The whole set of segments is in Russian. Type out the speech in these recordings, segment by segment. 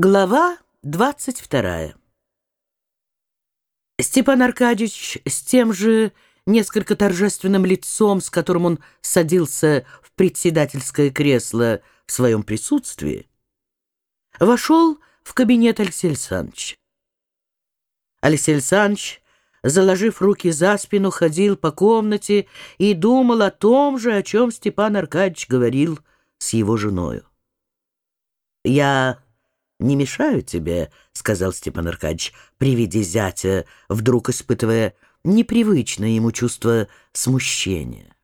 Глава двадцать вторая. Степан Аркадьевич с тем же несколько торжественным лицом, с которым он садился в председательское кресло в своем присутствии, вошел в кабинет Алексея Александровича. Алексей Александрович, заложив руки за спину, ходил по комнате и думал о том же, о чем Степан Аркадьевич говорил с его женою. «Я...» «Не мешаю тебе», — сказал Степан Аркадьевич, при виде зятя, вдруг испытывая непривычное ему чувство смущения.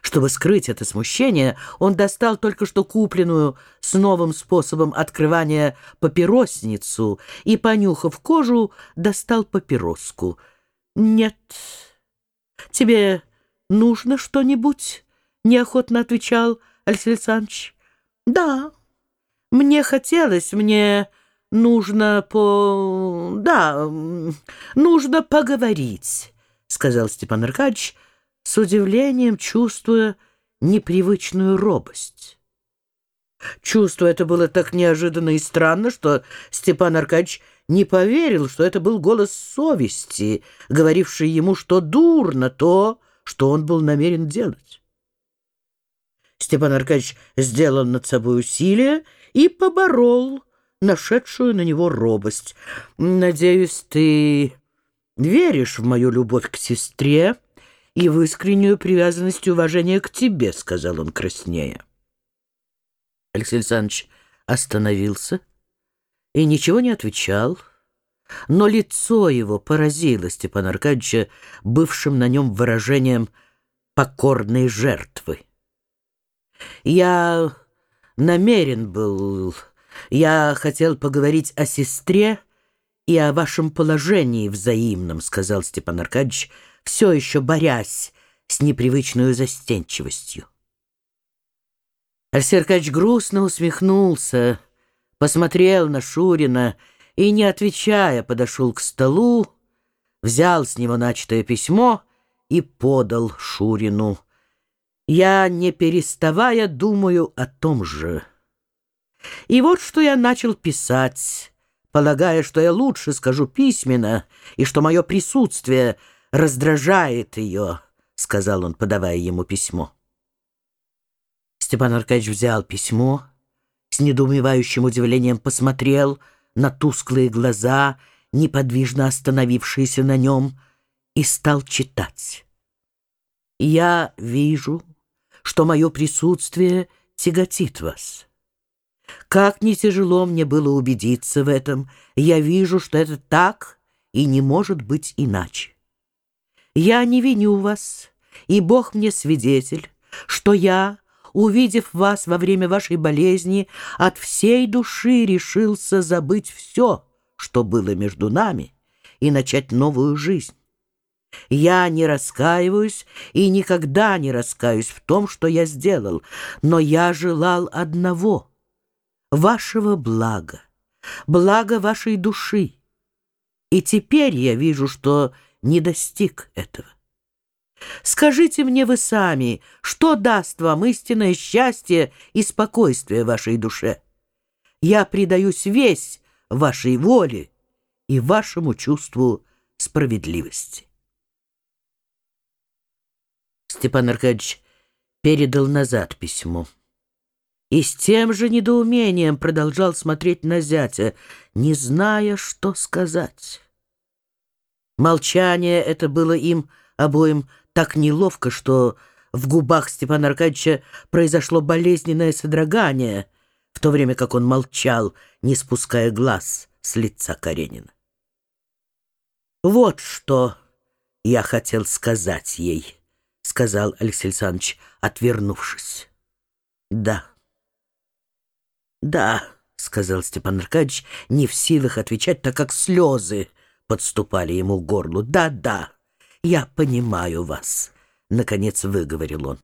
Чтобы скрыть это смущение, он достал только что купленную с новым способом открывания папиросницу и, понюхав кожу, достал папироску. «Нет, тебе нужно что-нибудь?» — неохотно отвечал Алексей Александрович. «Да». Мне хотелось, мне нужно по... да, нужно поговорить, сказал Степан Аркадьевич, с удивлением чувствуя непривычную робость. Чувство это было так неожиданно и странно, что Степан Аркадьевич не поверил, что это был голос совести, говоривший ему, что дурно то, что он был намерен делать. Степан Аркадьевич сделал над собой усилие и поборол нашедшую на него робость. «Надеюсь, ты веришь в мою любовь к сестре и в искреннюю привязанность и уважение к тебе», — сказал он краснея. Алексей Александрович остановился и ничего не отвечал, но лицо его поразило Степана Аркадьевича бывшим на нем выражением покорной жертвы. «Я намерен был. Я хотел поговорить о сестре и о вашем положении взаимном», — сказал Степан Аркадьевич, все еще борясь с непривычной застенчивостью. Алексей Аркадьевич грустно усмехнулся, посмотрел на Шурина и, не отвечая, подошел к столу, взял с него начатое письмо и подал Шурину. Я, не переставая, думаю о том же. И вот что я начал писать, полагая, что я лучше скажу письменно, и что мое присутствие раздражает ее, — сказал он, подавая ему письмо. Степан Аркадьевич взял письмо, с недоумевающим удивлением посмотрел на тусклые глаза, неподвижно остановившиеся на нем, и стал читать. «Я вижу...» что мое присутствие тяготит вас. Как не тяжело мне было убедиться в этом, я вижу, что это так и не может быть иначе. Я не виню вас, и Бог мне свидетель, что я, увидев вас во время вашей болезни, от всей души решился забыть все, что было между нами, и начать новую жизнь. Я не раскаиваюсь и никогда не раскаюсь в том, что я сделал, но я желал одного — вашего блага, блага вашей души. И теперь я вижу, что не достиг этого. Скажите мне вы сами, что даст вам истинное счастье и спокойствие вашей душе? Я предаюсь весь вашей воле и вашему чувству справедливости. Степан Аркадьевич передал назад письмо. И с тем же недоумением продолжал смотреть на зятя, не зная, что сказать. Молчание это было им обоим так неловко, что в губах Степана Аркадьевича произошло болезненное содрогание, в то время как он молчал, не спуская глаз с лица Каренина. «Вот что я хотел сказать ей». — сказал Алексей Александрович, отвернувшись. «Да». «Да», — сказал Степан Аркадьевич, не в силах отвечать, так как слезы подступали ему к горлу. «Да, да, я понимаю вас», — наконец выговорил он.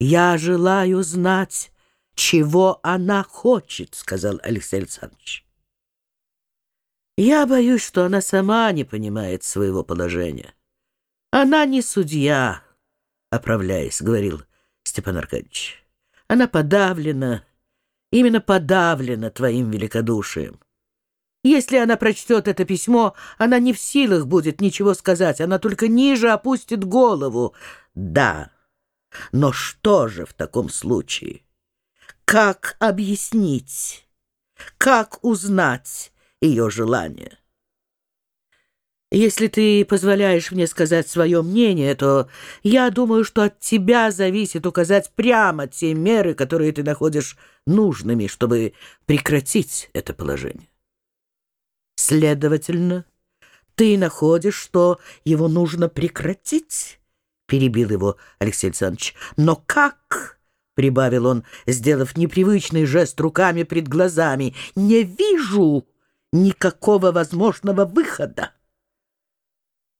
«Я желаю знать, чего она хочет», — сказал Алексей Александрович. «Я боюсь, что она сама не понимает своего положения. Она не судья, оправляясь, говорил Степан Аркадьевич. Она подавлена именно подавлена твоим великодушием. Если она прочтет это письмо, она не в силах будет ничего сказать, она только ниже опустит голову. Да, но что же в таком случае? Как объяснить? Как узнать ее желание? Если ты позволяешь мне сказать свое мнение, то я думаю, что от тебя зависит указать прямо те меры, которые ты находишь нужными, чтобы прекратить это положение. Следовательно, ты находишь, что его нужно прекратить? Перебил его Алексей Александрович. Но как? Прибавил он, сделав непривычный жест руками пред глазами. Не вижу никакого возможного выхода.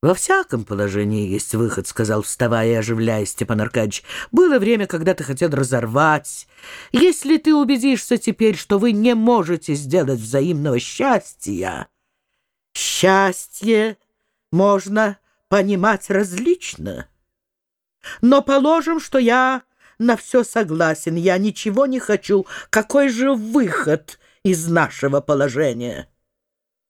«Во всяком положении есть выход», — сказал, вставая и оживляясь Степан Аркадьевич. «Было время, когда ты хотел разорвать. Если ты убедишься теперь, что вы не можете сделать взаимного счастья...» «Счастье можно понимать различно. Но положим, что я на все согласен, я ничего не хочу. Какой же выход из нашего положения?»